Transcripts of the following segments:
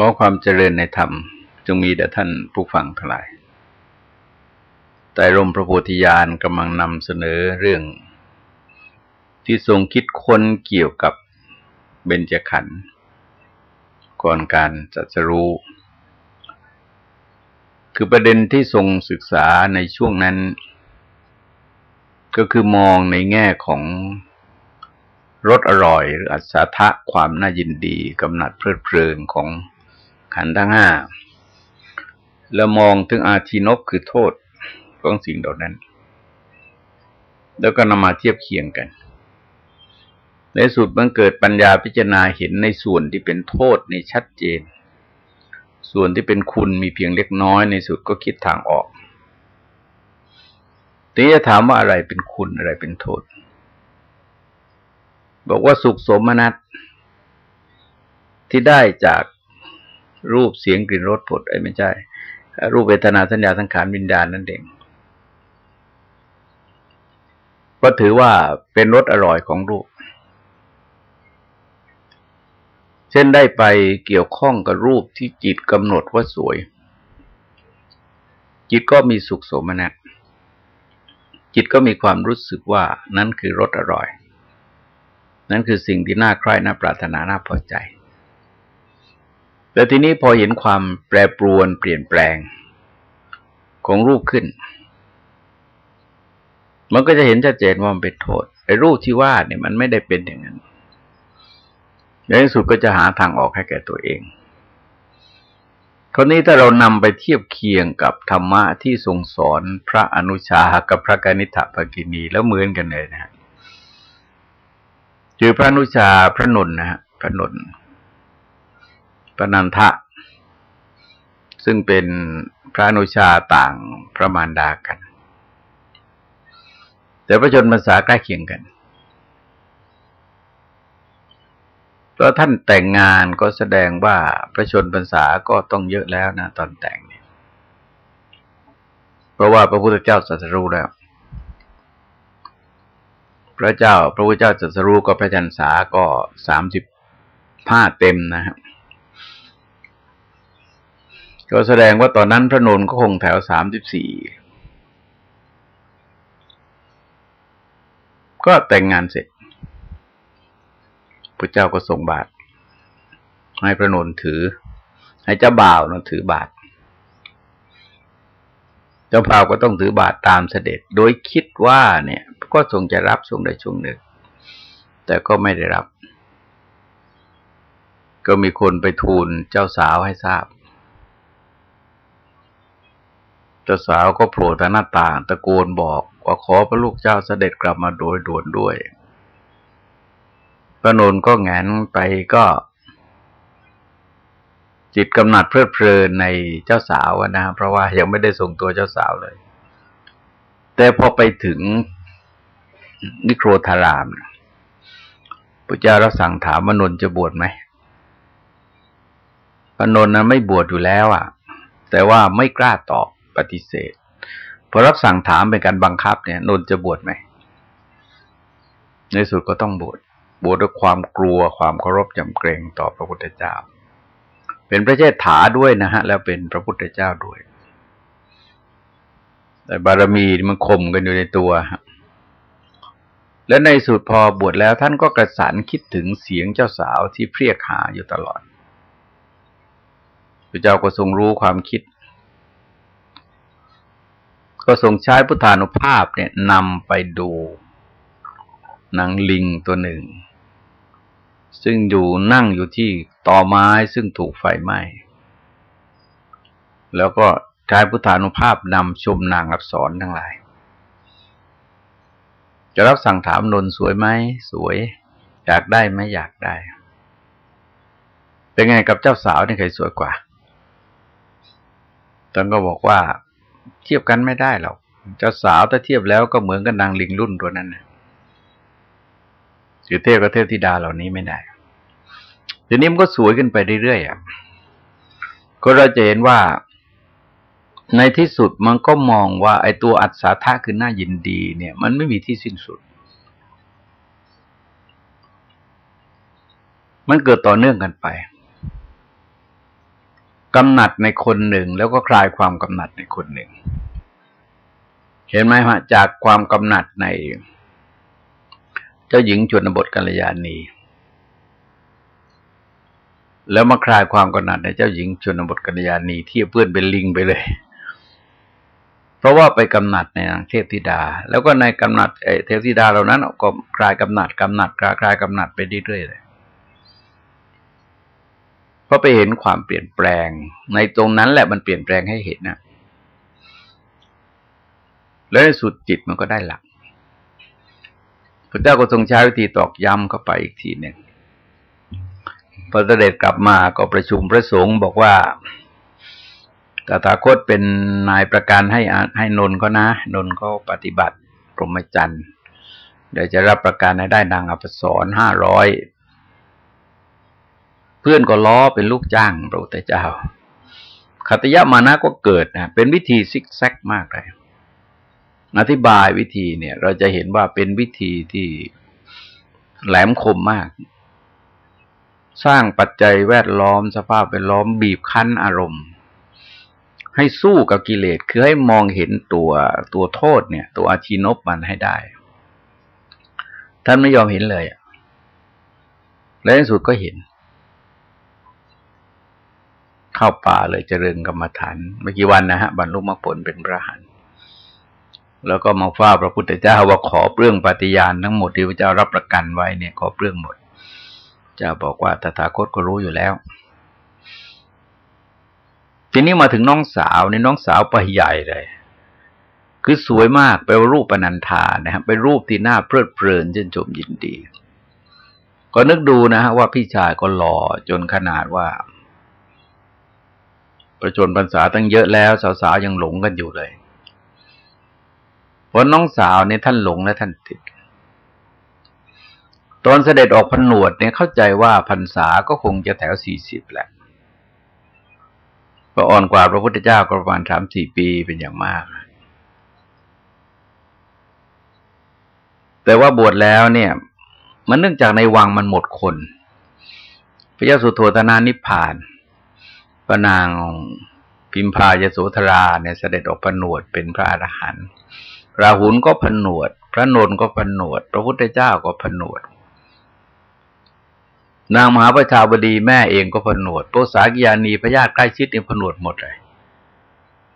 ขอความเจริญในธรรม จงมีแด่ท่านผู้ฟังทั้งหลาย แต่รมพระโพธิญาณกำลังนำเสนอเรื่อง ที่ทรงคิดค้นเกี่ยวกับเบญจขันธ์ก่อนการจัดสรู้ คือประเด็นที่ทรงศึกษาในช่วงนั้น ก็คือมองในแง่ของรสอร่อยหรืออัศทะความน่ายินดีกำหนัดเพลิดเพลินของ ขันธ์ทั้งห้าแล้วมองถึงอาทีนบคือโทษของสิ่งเหล่านั้น แล้วก็นำมาเทียบเคียงกัน ในสุดมันเกิดปัญญาพิจารณาเห็นในส่วนที่เป็นโทษในชัดเจน ส่วนที่เป็นคุณมีเพียงเล็กน้อยในสุดก็คิดทางออกทีนี้จะถามว่าอะไรเป็นคุณอะไรเป็นโทษ บอกว่าสุขสมนัตที่ได้จาก รูปเสียงกลิ่นรสผลไอ้ไม่ใช่ รูปเวทนาสัญญาสังขารวิญญาณนั่นเองก็ถือว่าเป็นรสอร่อยของรูป เช่นได้ไปเกี่ยวข้องกับรูปที่จิตกำหนดว่าสวย จิตก็มีสุขโสมนัสจิตก็มีความรู้สึกว่านั่นคือรสอร่อย นั่นคือสิ่งที่น่าใคร่น่าปรารถนาน่าพอใจ แต่ทีนี้พอเห็นความแปรปรวนเปลี่ยนแปลงของรูปขึ้น มันก็จะเห็นชัดเจนว่ามันเป็นโทษไอ้รูปที่ว่าเนี่ยมันไม่ได้เป็นอย่างนั้นในที่สุดก็จะหาทางออกให้แก่ตัวเองคนนี้ถ้าเรานำไปเทียบเคียงกับธรรมะที่ทรงสอนพระอนุชากับพระกนิษฐภกินีแล้วเหมือนกันเลยนะฮะคือพระอนุชาพระนนนะฮะพระนนท์ พระนันทะ ซึ่งเป็นพระนุชาต่างพระมารดากัน แต่พระชนมรรษาใกล้เคียงกันเพราะท่านแต่งงานก็แสดงว่าพระชนพรรษาก็ต้องเยอะแล้วนะตอนแต่งเนี่ย เพราะว่าพระพุทธเจ้าสัสรู้แล้ว พระเจ้าพระพุทธเจ้าสัสรู้ก็พระชันษาก็สามสิบห้าเต็มนะครับ ก็แสดงว่าตอนนั้นพระนนก็คงแถวสามสิบสี่ก็แต่งงานเสร็จพระเจ้าก็ส่งบาตรให้พระนนถือ ให้เจ้าบ่าวนะถือบาตรเจ้าบ่าวก็ต้องถือบาตรตามเสด็จ โดยคิดว่าเนี่ย ก็ทรงจะรับทรงได้ช่วงหนึ่งแต่ก็ไม่ได้รับ ก็มีคนไปทูลเจ้าสาวให้ทราบ จ้าสาวก็โผล่ทางหน้าต่างตะโกนบอกว่าขอพระลูกเจ้าเสด็จกลับมาโดยด่วนด้วย พระนนก็แงนไปก็ จิตกำหนัดเพลิดเพลินในเจ้าสาวนะเพราะว่ายังไม่ได้ส่งตัวเจ้าสาวเลย แต่พอไปถึงนิโครธารามพระเจ้ารับสั่งถามมนนจะบวชไหมพระนนท์นะไม่บวชอยู่แล้วอะ แต่ว่าไม่กล้าตอบ ปฏิเสธพอรับสั่งถามเป็นการบังคับเนี่ยนนจะบวชไหม ในสุดก็ต้องบวชบวชด้วยความกลัวความเคารพจำเกรงต่อพระพุทธเจ้า เป็นพระเจ้าถาด้วยนะฮะ แล้วเป็นพระพุทธเจ้าด้วย แต่บารมีมันคมกันอยู่ในตัวและในสุดพอบวชแล้วท่านก็กระสานคิดถึงเสียงเจ้าสาวที่เพรียกหาอยู่ตลอดพระเจ้าก็ทรงรู้ความคิด ก็ทรงใช้พุทธานุภาพเนี่ยนำไปดูนางลิงตัวหนึ่ง ซึ่งอยู่นั่งอยู่ที่ต่อไม้ซึ่งถูกไฟไหม้แล้วก็ใช้พุทธานุภาพนำชมนางอักษรทั้งหลาย จะรับสั่งถามนนสวยไหมสวย อยากได้ไหมอยากได้ เป็นไงกับเจ้าสาวนี่ใครสวยกว่าท่านก็บอกว่า เทียบกันไม่ได้หรอกเจ้าสาวถ้าเทียบแล้วก็เหมือนกับนางลิงรุ่นตัวนั้นนะสือเทพกับเทพธิดาเหล่านี้ไม่ได้ทีนี้มันก็สวยขึ้นไปเรื่อยๆอะก็เราจะเห็นว่าในที่สุดมันก็มองว่า ไอ้ตัวอัศทะคือหน้ายินดี เนี่ย มันไม่มีที่สิ้นสุด มันเกิดต่อเนื่องกันไป กำหนัดในคนหนึ่งแล้วก็คลายความกำหนัดในคนหนึ่ง เห็นไหมฮะจากความกำหนัดใน เจ้าหญิงชนบทกัลยาณี แล้วมาคลายความกำหนัดในเจ้าหญิงชนบทกัลยาณีที่เพื่อนเป็นลิงไปเลย เพราะว่าไปกำหนัดในนางเทพธิดา แล้วก็ในกำหนัดเทพธิดาเหล่านั้นก็คลายกำหนัดกำหนัดคลายกำหนัดไปเรื่อยๆเลย เพราะไปเห็นความเปลี่ยนแปลง ในตรงนั้นแหละมันเปลี่ยนแปลงให้เห็นนะแล้วในสุดจิตมันก็ได้หลัก พระเจ้าก็ทรงใช้วิธีตอกย้ำเข้าไปอีกทีหนึ่งพอเสด็จกลับมาก็ประชุมพระสงฆ์บอกว่าตถาคตเป็นนายประกันให้ให้นนก็นะ นนก็ปฏิบัติพรหมจรรย์เดี๋ยวจะรับประกันให้ได้นางอภิสรห้าร้อย เพื่อนก็ล้อเป็นลูกจ้างพระพุทธเจ้าขัตยามานะก็เกิดนะเป็นวิธีซิกแซกมากเลยอธิบายวิธีเนี่ย เราจะเห็นว่าเป็นวิธีที่แหลมคมมาก สร้างปัจจัยแวดล้อมสภาพแวดล้อมบีบคั้นอารมณ์ ให้สู้กับกิเลสคือให้มองเห็นตัวตัวโทษเนี่ย ตัวอาชีนบมันให้ได้ ท่านไม่ยอมเห็นเลยและในสุดก็เห็น เข้าป่าเลยเจริญกรรมฐานเมื่อกี่วันนะฮะบรรลุมรรคผลเป็นพระหันแล้วก็มาฟ้าพระพุทธเจ้าว่าขอเปลื้องปฏิญาณทั้งหมดที่พระเจ้ารับประกันไว้เนี่ย ขอเปลื้องหมดเจะบอกว่าตถาคตก็รู้อยู่แล้วทีนี้มาถึงน้องสาวนี่น้องสาวไปใหญ่เลย คือสวยมากไปรูปปนันธานะครับไปรูปที่หน้าเพลิดเพลินจนชมยินดี ก็นึกดูนะฮะว่าพี่ชายก็หล่อจนขนาดว่า ประชนพรรษาตั้งเยอะแล้ว สาวๆยังหลงกันอยู่เลยเพราะน้องสาวเนี่ยท่านหลงและท่านติด ตอนเสด็จออกพนวดเนี่ยเข้าใจว่าพรรษาก็คงจะแถวสี่สิบแหละพออ่อนกว่าพระพุทธเจ้าประมาณสามสี่ปีเป็นอย่างมาก แต่ว่าบวชแล้วเนี่ย มันเนื่องจากในวังมันหมดคน พระยาสุโธธนานิพพาน พระนางพิมพายโสธราเนี่ยเสด็จออกผนวดเป็นพระอรหันต์ราหุลก็ผนวด พระนนก็ผนวด พระพุทธเจ้าก็ผนวด นางมหาประชาบดีแม่เองก็ผนวดโปสากิยานีพระญาติใกล้ชิดเนี่ยผนวดหมดเลย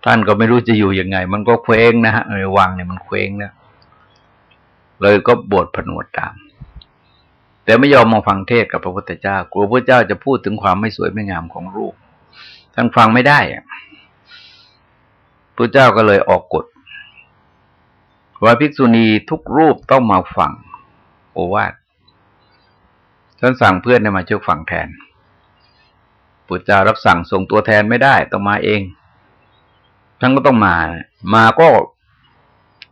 ท่านก็ไม่รู้จะอยู่ยังไง มันก็เคว้งนะฮะในวังเนี่ยมันเคว้งนะเลยก็บวชผนวดตาม แต่ไม่ยอมมาฟังเทศกับพระพุทธเจ้ากลัวพระเจ้าจะพูดถึงความไม่สวยไม่งามของรูป ท่านฟังไม่ได้พระเจ้าก็เลยออกกฎว่าภิกษุณีทุกรูปต้องมาฟัง โอวาทท่านสั่งเพื่อนให้มาช่วยฟังแทนพุทธเจ้ารับสั่งส่งตัวแทนไม่ได้ต้องมาเองท่านก็ต้องมา มาก็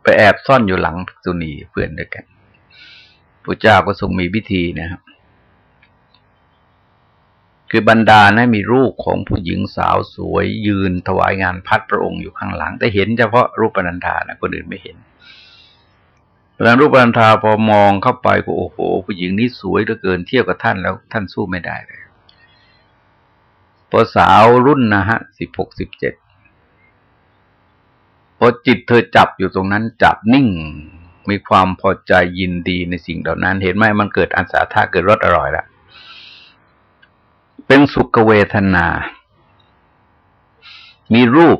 ไปแอบซ่อนอยู่หลังภิกษุณีเพื่อนด้วยกันพุทธเจ้าก็ทรงมีวิธีนะครับ คือบรรดานะมีรูปของผู้หญิงสาวสวยยืนถวายงานพัดพระองค์อยู่ข้างหลัง แต่เห็นเฉพาะรูปปนันธานะคนอื่นไม่เห็นหลังรูปปนันธาพอมองเข้าไปก็โอ้โหผู้หญิงนี้สวยเหลือเกินเทียบกับท่านแล้วท่านสู้ไม่ได้เลยพอสาวรุ่นนะฮะสิบหกสิบเจ็ดพอจิตเธอจับอยู่ตรงนั้นจับนิ่ง มีความพอใจยินดีในสิ่งเหล่านั้น เห็นไหมมันเกิดอันสาธาเกิดรสอร่อยแล้ว เป็นสุขเวทนา มีรูป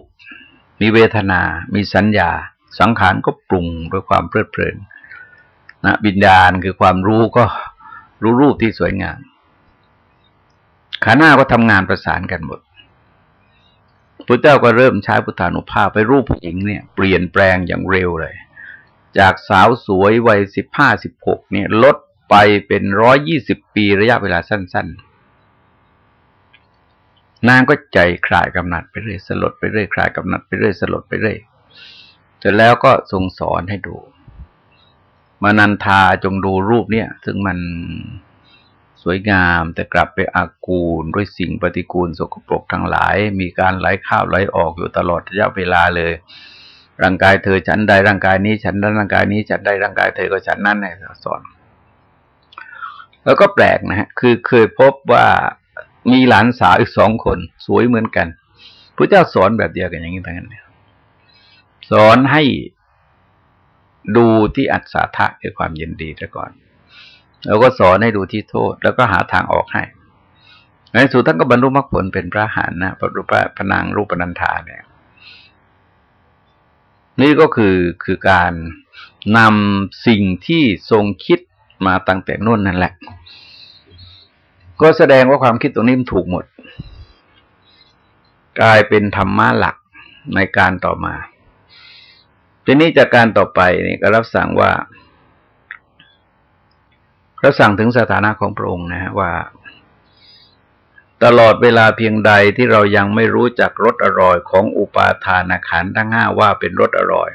มีเวทนา มีสัญญา สังขารก็ปรุงด้วยความเพลิดเพลินนะบิญญาณคือความรู้ก็รู้รูปที่สวยงามขาหน้าก็ทำงานประสานกันหมดพระเจ้าก็เริ่มใช้พุทธานุภาพไปรูปผู้หญิงเนี่ย เปลี่ยนแปลงอย่างเร็วเลย จากสาวสวยวัยสิบห้าสิบหกเนี่ย ลดไปเป็นร้อยยี่สิบปีระยะเวลาสั้น ๆ นางก็ใจคลายกำหนัดไปเรื่อยสลดไปเรื่อยคลายกำหนัดไปเรื่อยสลดไปเรื่อยเสร็จแล้วก็ทรงสอนให้ดูมานันทาจงดูรูปเนี่ย ซึ่งมันสวยงามแต่กลับไปอากูลด้วยสิ่งปฏิกูลสกปรกทั้งหลาย มีการไหลข้าวไหลออกอยู่ตลอดระยะเวลาเลย ร่างกายเธอฉันใดร่างกายนี้ฉันนั้นร่างกายนี้ฉันใดร่างกายเธอก็ฉันนั้นเนี่ยสอน แล้วก็แปลกนะฮะคือเคยพบว่า มีหลานสาวอีกสองคน สวยเหมือนกันพระเจ้าสอนแบบเดียวกันอย่างนี้ทั้งนั้นสอนให้ดูที่อัศทะคือความยินดีซะก่อน แล้วก็สอนให้ดูที่โทษ แล้วก็หาทางออกให้ในสุดท่านก็บรรลุมรรคผลเป็นพระหานนะพระรูปพระนางรูปนันธาเนี่ย นี่ก็คือคือการนำสิ่งที่ทรงคิดมาตั้งแต่นู่นนั่นแหละ ก็แสดงว่าความคิดตรงนี้มันถูกหมด กลายเป็นธรรมะหลักในการต่อมา ทีนี้จากการต่อไปนี่ก็รับสั่งว่ารับสั่งถึงสถานะของพระองค์นะฮะว่า ตลอดเวลาเพียงใดที่เรายังไม่รู้จักรสอร่อยของอุปาทานขันทั้งห้าว่าเป็นรสอร่อย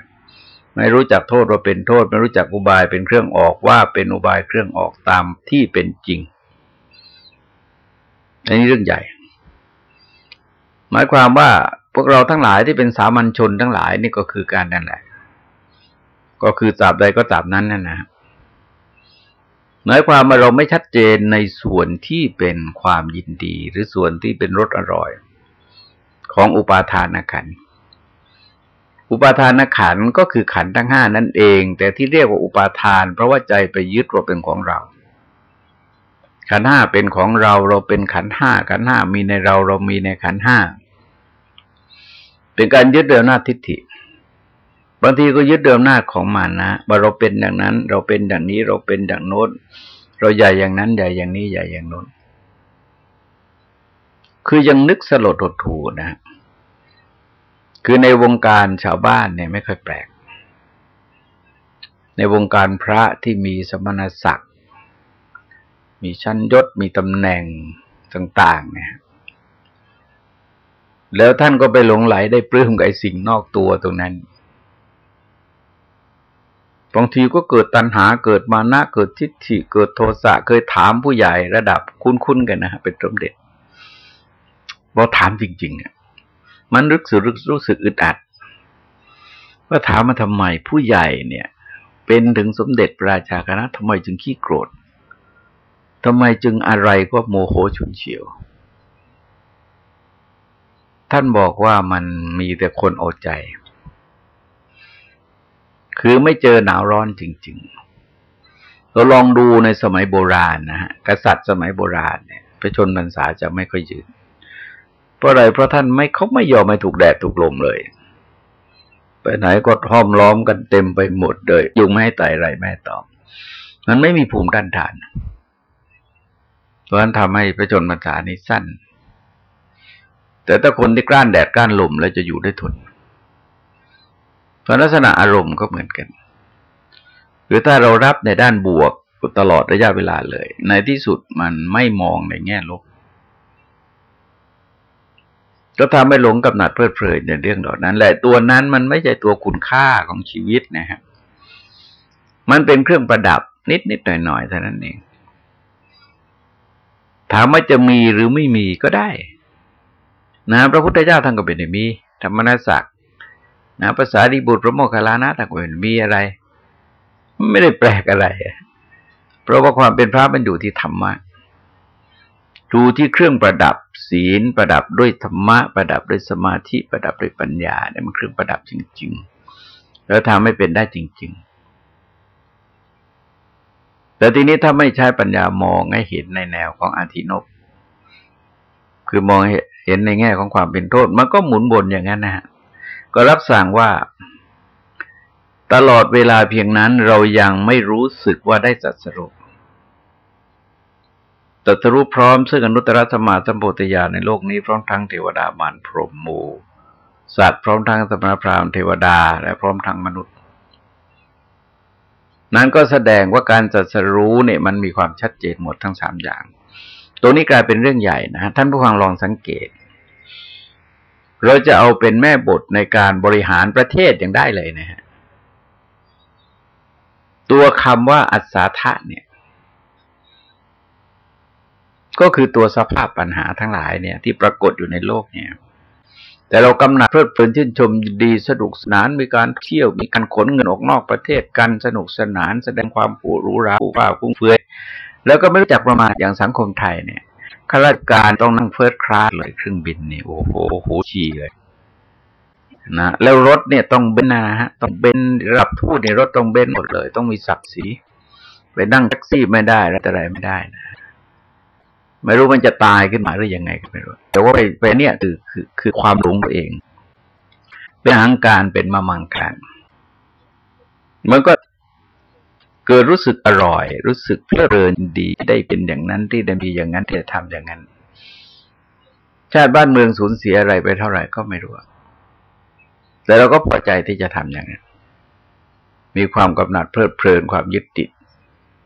ไม่รู้จักโทษว่าเป็นโทษ ไม่รู้จักอุบายเป็นเครื่องออกว่าเป็นอุบายเครื่องออกตามที่เป็นจริง อันนี้เรื่องใหญ่ หมายความว่าพวกเราทั้งหลายที่เป็นสามัญชนทั้งหลายนี่ก็คือการนั่นแหละ ก็คือตราบใดก็ตราบนั้นนั่นนะหมายความว่าเราไม่ชัดเจนในส่วนที่เป็นความยินดี หรือส่วนที่เป็นรสอร่อย ของอุปาทานขัน อุปาทานขันก็คือขันทั้งห้านั่นเอง แต่ที่เรียกว่าอุปาทาน เพราะว่าใจไปยึดว่าเป็นของเรา ขันห้าเป็นของเราเราเป็นขันห้าขันห้ามีในเราเรามีในขันห้าเป็นการยึดเดิมหน้าทิฏฐิ บางทีก็ยึดเดิมหน้าของมันะว่าเราเป็นอย่างนั้น เราเป็นอย่างนี้เราเป็นอย่างโน้นเราใหญ่อย่างนั้นใหญ่อย่างนี้ใหญ่อย่างโน้นคือยังนึกสลดหดถูนะ คือในวงการชาวบ้านเนี่ยไม่ค่อยแปลก ในวงการพระที่มีสมณศักดิ์ มีชั้นยศมีตำแหน่งต่างๆเนี่ยแล้วท่านก็ไปหลงไหลได้ปลื้มกับสิ่งนอกตัวตรงนั้นบางทีก็เกิดตัณหาเกิดมานะเกิดทิฏฐิเกิดโทสะเคยถามผู้ใหญ่ระดับคุ้นๆกันนะฮะเป็นสมเด็จบอกถามจริงๆอะมันรู้สึกรู้สึกอึดอัด ว่าถามมาทำไมผู้ใหญ่เนี่ย เป็นถึงสมเด็จพระราชาคณะทำไมจึงขี้โกรธ ทำไมจึงอะไรก็โมโหฉุนเฉียว ท่านบอกว่ามันมีแต่คนเอาใจ คือไม่เจอหนาวร้อนจริง ๆ เราลองดูในสมัยโบราณนะฮะกษัตริย์สมัยโบราณเนี่ยพระชนพรรษาจะไม่ค่อยยืนเพราะอะไรเพราะท่านไม่เขาไม่ยอมไม่ถูกแดดถูกลมเลย ไปไหนก็ห้อมล้อมกันเต็มไปหมดเลยยุงไม่ให้ไต่ไรแม่ตอมมันไม่มีภูมิต้านทาน เพราะนั้นทำให้พระชนพรรษานี้สั้น แต่ถ้าคนที่กล้านแดดกล้านลมแล้วจะอยู่ได้ทนเพราะลักษณะอารมณ์ก็เหมือนกัน หรือถ้าเรารับในด้านบวกตลอดระยะเวลาเลย ในที่สุดมันไม่มองในแง่ลบก็ทำให้หลงกับหนัดเพลิดเพลินในเรื่องเหล่านั้นแหละตัวนั้นมันไม่ใช่ตัวคุณค่าของชีวิตนะฮะมันเป็นเครื่องประดับนิดนิดหน่อยหน่อยเท่านั้นเอง ถามว่าจะมีหรือไม่มีก็ได้ นะพระพุทธเจ้าท่านก็เป็นมี ธรรมนัสสักนะภาษาดีบุตรพระโมคคัลลานะต่างกันมีอะไร ไม่ได้แปลกอะไรเพราะว่าความเป็นพระมันอยู่ที่ธรรมะดูที่เครื่องประดับศีลประดับด้วยธรรมะ ประดับด้วยสมาธิประดับด้วยปัญญาเนี่ยมันเครื่องประดับจริง ๆ แล้วทำให้เป็นได้จริง ๆ แต่ทีนี้ถ้าไม่ใช้ปัญญามองให้เห็นในแนวของอาทินบคือมองเห็นในแง่ของความเป็นโทษ มันก็หมุนวนอย่างนั้นนะฮะก็รับสั่งว่า ตลอดเวลาเพียงนั้นเรายังไม่รู้สึกว่าได้สัตสรุปตัสรู้พร้อมซึ่งอนุตตรสมาสัมโพธิญาณในโลกนี้พร้อมทั้งเทวดามารพรหมมูสัตว์พร้อมทั้งสมณพราหมณ์เทวดา และพร้อมทั้งมนุษย์ นั้นก็แสดงว่าการจัดสรู้เนี่ยมันมีความชัดเจนหมดทั้งสามอย่าง ตัวนี้กลายเป็นเรื่องใหญ่นะท่านผู้ฟังลองสังเกต เราจะเอาเป็นแม่บทในการบริหารประเทศอย่างได้เลยนะฮะตัวคำว่าอัศทะเนี่ย ก็คือตัวสภาพปัญหาทั้งหลายเนี่ย ที่ปรากฏอยู่ในโลกเนี่ย แต่เรากำหนัดเพลิดเพลินชื่นชมดีสนุกสนานมีการเที่ยวมีการขนเงินออกนอกประเทศกันสนุกสนาน แสดงความผู้รู้ราผู้ว่าฟุ้งเฟือยแล้วก็ไม่รู้จักประมาทอย่างสังคมไทยเนี่ยข้าราชการต้องนั่ง first class เลยเครื่องบินนี่โอ้โหโอ้โหชีเลยนะแล้วรถเนี่ยต้องเบนซ์นะฮะต้องเบนซ์รับทูตในรถต้องเบนซ์หมดเลย ต้องมีศักดิ์ศรีไปนั่งแท็กซี่ไม่ได้แล้วอะไรไม่ได้นะ ไม่รู้มันจะตายขึ้นมาหรือยังไงก็ไม่รู้ แต่ว่าไปไปเนี่ยคือคือคือความหลงตัวเอง เป็นอหังการเป็นมมังการมันก็เกิดรู้สึกอร่อย รู้สึกเพลิดเพลินดีได้เป็นอย่างนั้นที่ได้มีอย่างนั้นที่จะทำอย่างนั้น ชาติบ้านเมืองสูญเสียอะไรไปเท่าไหร่ก็ไม่รู้แต่เราก็พอใจที่จะทำอย่างนั้น มีความกำหนัดเพลิดเพลินความยึดติด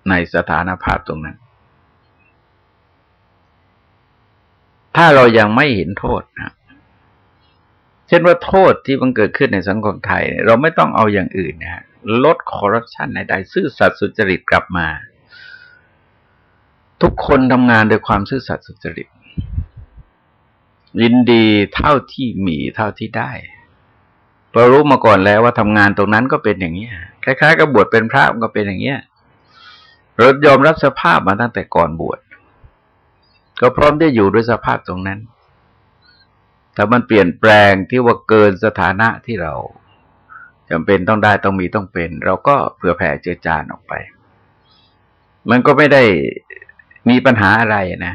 ในสถานภาพตรงนั้น ถ้าเรายังไม่เห็นโทษนะเช่นว่าโทษที่มันเกิดขึ้นในสังคมไทย เราไม่ต้องเอาอย่างอื่นนะลดคอร์รัปชันในใดซื่อสัตย์สุจริตกลับมา ทุกคนทำงานโดยความซื่อสัตย์สุจริตยินดีเท่าที่มีเท่าที่ได้เรารู้มาก่อนแล้วว่าทำงานตรงนั้นก็เป็นอย่างนี้คล้ายๆกับบวชเป็นพระมันก็เป็นอย่างเนี้ยเรายอมรับสภาพมาตั้งแต่ก่อนบวช ก็พร้อมได้อยู่ด้วยสภาพตรงนั้น แต่มันเปลี่ยนแปลงที่ว่าเกินสถานะที่เราจำเป็นต้องได้ต้องมีต้องเป็น เราก็เผื่อแผ่เจือจานออกไป มันก็ไม่ได้มีปัญหาอะไรนะ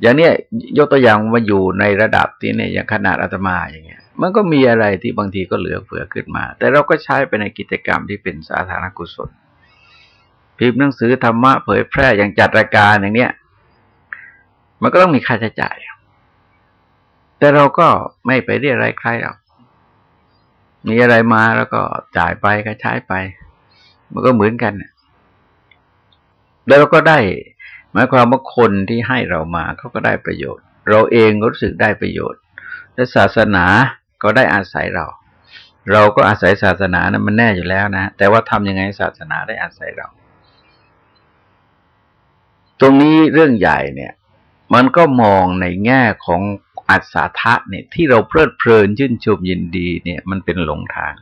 อย่างเนี้ยยกตัวอย่างมาอยู่ในระดับที่เนี่ยอย่างขนาดอาตมาอย่างเงี้ย มันก็มีอะไรที่บางทีก็เหลือเฟือขึ้นมา แต่เราก็ใช้ไปในกิจกรรมที่เป็นสาธารณกุศลพิมพ์หนังสือธรรมะเผยแพร่อย่างจัดรายการอย่างเนี้ย มันก็ต้องมีค่าใช้จ่าย แต่เราก็ไม่ไปเรียกอะไรใครหรอกมีอะไรมาแล้วก็จ่ายไปก็ใช้ไป มันก็เหมือนกันแล้วเราก็ได้หมายความว่าคนที่ให้เรามาเขาก็ได้ประโยชน์ เราเองก็รู้สึกได้ประโยชน์ และศาสนาก็ได้อาศัยเรา เราก็อาศัยศาสนานะมันแน่อยู่แล้วนะ แต่ว่าทำยังไงศาสนาได้อาศัยเรา ตรงนี้เรื่องใหญ่เนี่ย มันก็มองในแง่ของอัศทะเนี่ย ที่เราเพลิดเพลินชื่นชมยินดีเนี่ย มันเป็นหลงทาง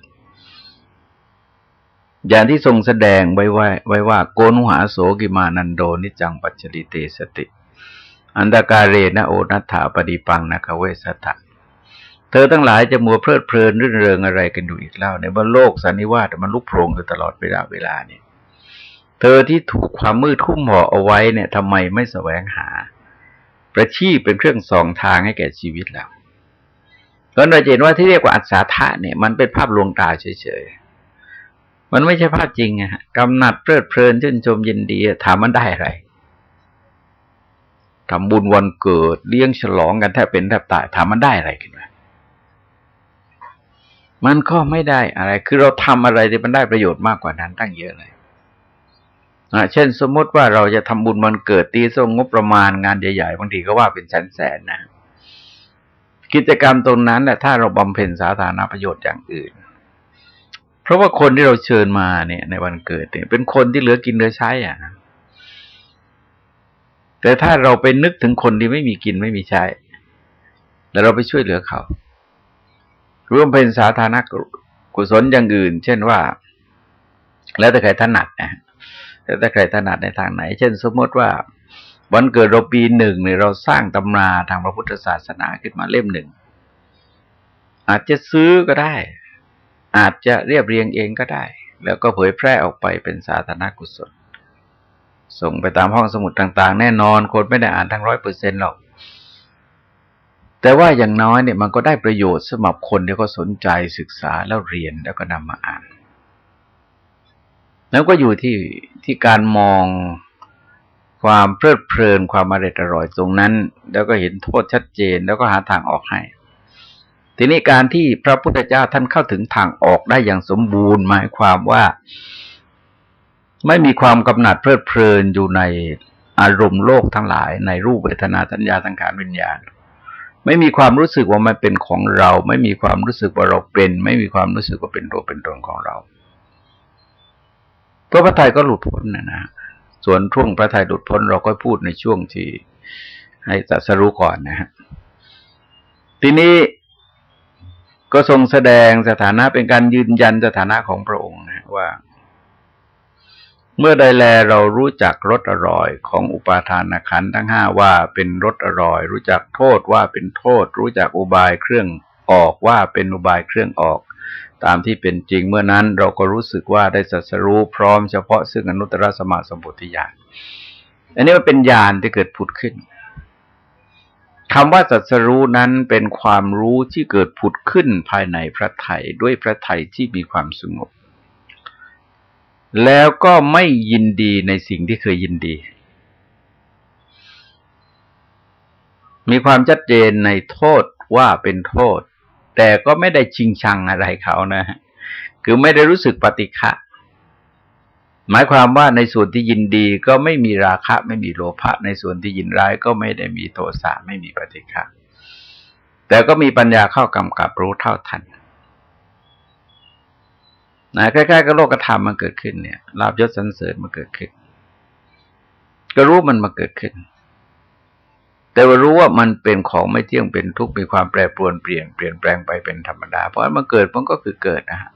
อย่างที่ทรงแสดงไว้ว่าไว้ว่าโกนุหาโสกิมานันโดนิจังปัจจริเตสติ อันตการเรนะโอนัตถาปฏิปังนะคเวสตะเธอทั้งหลายจะมัวเพลิดเพลินรื่นเริงอะไรกันอยู่อีกแล้วในบนโลกสันนิวาสมันลุกโผล่อยู่ตลอดเวลาเวลาเนี่ยเธอที่ถูกความมืดคุ้มห่อเอาไว้เนี่ยทำไมไม่แสวงหา ประชีพเป็นเครื่องสองทางให้แก่ชีวิตเราเพราะเราเห็นว่าที่เรียกว่าอัศทะเนี่ยมันเป็นภาพลวงตาเฉยๆ มันไม่ใช่ภาพจริงอะกำหนัดเพลิดเพลินชื่นชมยินดีถามมันได้อะไรทำบุญวันเกิดเลี้ยงฉลองกันแทบเป็นแทบตายถามมันได้อะไรขึ้นมามันก็ไม่ได้อะไร คือเราทำอะไรที่มันได้ประโยชน์มากกว่านั้นตั้งเยอะเลย เช่นสมมติว่าเราจะทำบุญวันเกิดตีส่งงบประมาณงานใหญ่ๆบางทีก็ว่าเป็นแสนแสนนะ กิจกรรมตรงนั้นแหละถ้าเราบำเพ็ญสาธารณประโยชน์อย่างอื่น เพราะว่าคนที่เราเชิญมาเนี่ย ในวันเกิดเนี่ย เป็นคนที่เหลือกินเหลือใช้อะแต่ถ้าเราไปนึกถึงคนที่ไม่มีกินไม่มีใช้ แล้วเราไปช่วยเหลือเขาร่วมเป็นสาธารณกุศลอย่างอื่น เช่นว่า แล้วแต่ใครถนัดนะ แต่ถ้าใครถนัดในทางไหน เช่น สมมติว่า วันเกิดเราปีหนึ่งเนี่ยเราสร้างตำราทางพระพุทธศาสนาขึ้นมาเล่มหนึ่ง อาจจะซื้อก็ได้ อาจจะเรียบเรียงเองก็ได้ แล้วก็เผยแพร่ออกไปเป็นสาธารณกุศล ส่งไปตามห้องสมุดต่างๆ แน่นอนคนไม่ได้อ่านทั้งร้อยเปอร์เซ็นหรอกแต่ว่าอย่างน้อยเนี่ยมันก็ได้ประโยชน์สำหรับคนที่เขาสนใจศึกษาแล้วเรียนแล้วก็นำมาอ่าน แล้วก็อยู่ที่ที่การมองความเพลิดเพลินความอร่อยอร่อยตรงนั้น แล้วก็เห็นโทษชัดเจนแล้วก็หาทางออกให้ ทีนี้การที่พระพุทธเจ้าท่านเข้าถึงทางออกได้อย่างสมบูรณ์ หมายความว่า ไม่มีความกำหนัดเพลิดเพลินอยู่ในอารมณ์โลกทั้งหลาย ในรูปเวทนาสัญญาสังขารวิญญาณ ไม่มีความรู้สึกว่ามันเป็นของเรา ไม่มีความรู้สึกว่าเราเป็น ไม่มีความรู้สึกว่าเป็นตัวเป็นตนของเรา ตัวพระไทยก็หลุดพ้นนะนะส่วนช่วงพระไทยหลุดพ้นเราก็พูดในช่วงที่ให้ตัดสรู้ก่อนนะฮะทีนี้ก็ทรงแสดงสถานะเป็นการยืนยันสถานะของพระองค์นะว่า เมื่อใดแลเรารู้จักรสอร่อยของอุปาทานขันทั้งห้าว่าเป็นรสอร่อย รู้จักโทษว่าเป็นโทษ รู้จักอุบายเครื่องออกว่าเป็นอุบายเครื่องออก ตามที่เป็นจริงเมื่อนั้นเราก็รู้สึกว่าได้สัสรู้พร้อมเฉพาะซึ่งอนุตตรสมาสมบุติญาณอันนี้มันเป็นญาณที่เกิดผุดขึ้นคำว่าสัสรู้นั้นเป็นความรู้ที่เกิดผุดขึ้นภายในพระไทยด้วยพระไทยที่มีความสงบ แล้วก็ไม่ยินดีในสิ่งที่เคยยินดี มีความชัดเจนในโทษว่าเป็นโทษ แต่ก็ไม่ได้ชิงชังอะไรเขานะคือไม่ได้รู้สึกปฏิฆะหมายความว่าในส่วนที่ยินดีก็ไม่มีราคะ ไม่มีโลภะในส่วนที่ยินร้ายก็ไม่ได้มีโทสะไม่มีปฏิฆะแต่ก็มีปัญญาเข้ากำกับรู้เท่าทันนะใกล้ๆกับโลกธรรมมันเกิดขึ้นเนี่ยลาบยศสันเสริญมันเกิดขึ้น ก็รู้มันมาเกิดขึ้น แต่ว่ารู้ว่ามันเป็นของไม่เที่ยงเป็นทุกข์มีความแปรปรวนเปลี่ยนเปลี่ยนแปลงไปเป็นธรรมดา เพราะมันเกิดมันก็คือเกิดนะฮะ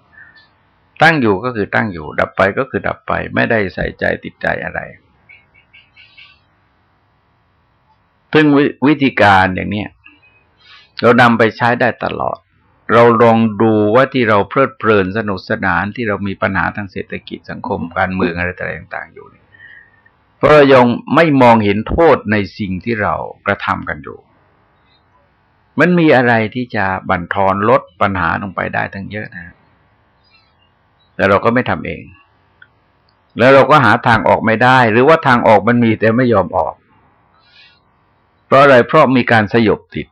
ตั้งอยู่ก็คือตั้งอยู่ ดับไปก็คือดับไป ไม่ได้ใส่ใจติดใจอะไรซึ่งวิธีการอย่างนี้เรานำไปใช้ได้ตลอด เราลองดูว่าที่เราเพลิดเพลินสนุกสนานที่เรามีปัญหาทางเศรษฐกิจสังคมการเมืองอะไรต่างๆอยู่เพ ราะเรายังไม่มองเห็นโทษในสิ่งที่เรากระทำกันอยู่ มันมีอะไรที่จะบั่นทอนลดปัญหาลงไปได้ทั้งเยอะนะ แต่เราก็ไม่ทำเอง แล้วเราก็หาทางออกไม่ได้ หรือว่าทางออกมันมีแต่ไม่ยอมออก เพราะอะไรเพราะมีการสยบติด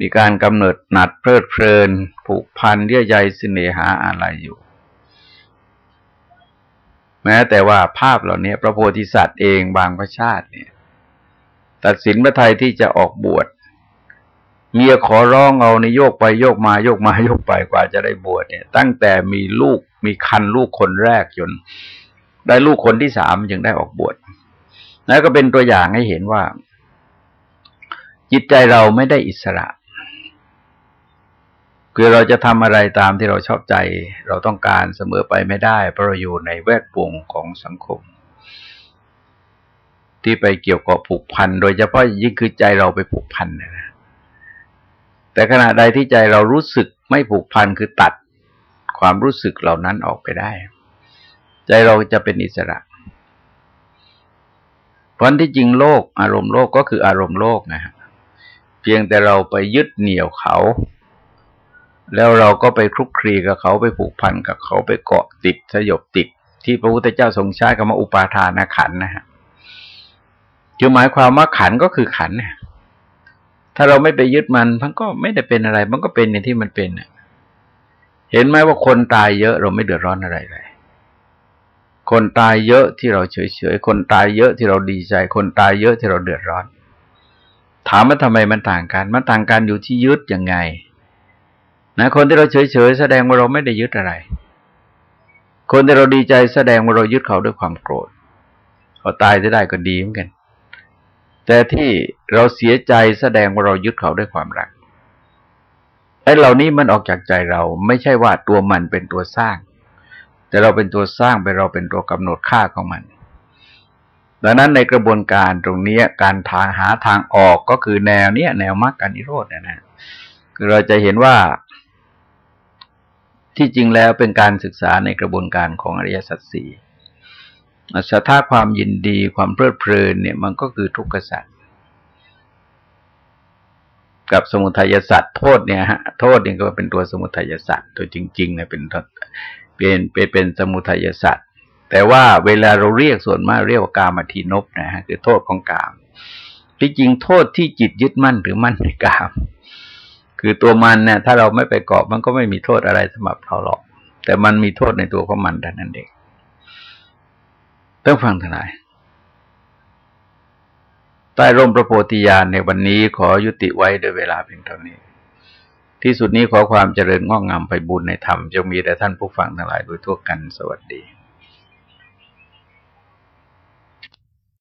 มีการกำเนิดหนัดเพลิดเพลิน ผูกพันเยื่อใยสิเนหาอะไรอยู่ แม้แต่ว่าภาพเหล่านี้พระโพธิสัตว์เองบางพระชาติเนี่ย ตัดสินพระไทยที่จะออกบวชเมียขอร้องเอาในโยกไปโยกมาโยกมาโยกไปกว่าจะได้บวชเนี่ย ตั้งแต่มีลูกมีคันลูกคนแรกจน ได้ลูกคนที่สามยังได้ออกบวชแล้วก็เป็นตัวอย่างให้เห็นว่า จิตใจเราไม่ได้อิสระ คือเราจะทำอะไรตามที่เราชอบใจ เราต้องการเสมอไปไม่ได้เพราะเราอยู่ในแวดวงของสังคม ที่ไปเกี่ยวกับผูกพัน โดยเฉพาะยิ่งคือใจเราไปผูกพันนะแต่ขณะใดที่ใจเรารู้สึกไม่ผูกพันคือตัดความรู้สึกเหล่านั้นออกไปได้ ใจเราจะเป็นอิสระเพราะที่จริงโลก อารมณ์โลกก็คืออารมณ์โลกนะฮะเพียงแต่เราไปยึดเหนี่ยวเขา แล้วเราก็ไปคลุกคลีกับเขาไปผูกพันกับเขาไปเกาะติดสยบติด ที่พระพุทธเจ้าทรงใช้คำว่าอุปาทานขันนะฮะคือหมายความว่าขันก็คือขันนี่ยถ้าเราไม่ไปยึดมันมันก็ไม่ได้เป็นอะไร มันก็เป็นอย่างที่มันเป็นเห็นไหมว่าคนตายเยอะ เราไม่เดือดร้อนอะไรเลยคนตายเยอะที่เราเฉยๆ คนตายเยอะที่เราดีใจ คนตายเยอะที่เราเดือดร้อน ถามว่าทำไมมันต่างกัน มันต่างกันอยู่ที่ยึดยังไง นะคนที่เราเฉยๆแสดงว่าเราไม่ได้ยึดอะไร คนที่เราดีใจแสดงว่าเรายึดเขาด้วยความโกรธเขาตายจะได้ก็ดีเหมือนกัน แต่ที่เราเสียใจแสดงว่าเรายึดเขาด้วยความรักไอ้เหล่านี้มันออกจากใจเรา ไม่ใช่ว่าตัวมันเป็นตัวสร้าง แต่เราเป็นตัวสร้างไปเราเป็นตัวกำหนดค่าของมันดังนั้นในกระบวนการตรงนี้การทางหาทางออกก็คือแนวเนี้ยแนวมรรคการนิโรธนะนะคือเราจะเห็นว่า ที่จริงแล้วเป็นการศึกษาในกระบวนการของอริยสัจสี่สัทธาความยินดีความเพลิดเพลินเนี่ยมันก็คือทุกข์สัตว์กับสมุทัยสัตว์โทษเนี่ยฮะโทษเนี่ยก็เป็นตัวสมุทัยสัตว์ตัวจริงๆเนี่ยเป็นเป็นเป็นเป็นสมุทัยสัตว์แต่ว่าเวลาเราเรียกส่วนมากเรียกว่ากามทีนบนะฮะคือโทษของกามที่จริงโทษที่จิตยึดมั่นหรือมั่นในกาม คือตัวมันเนี่ย ถ้าเราไม่ไปเกาะมันก็ไม่มีโทษอะไรสำหรับเราหรอก แต่มันมีโทษในตัวของมันแต่นั้นเองต้องฟังทนายใต้ร่มพระโพธิญาณในวันนี้ขอยุติไว้ด้วยเวลาเพียงเท่านี้ ที่สุดนี้ขอความเจริญงอกงามไปบุญในธรรมจงมีแด่ท่านผู้ฟังทั้งหลายโดยทั่วกันสวัสดี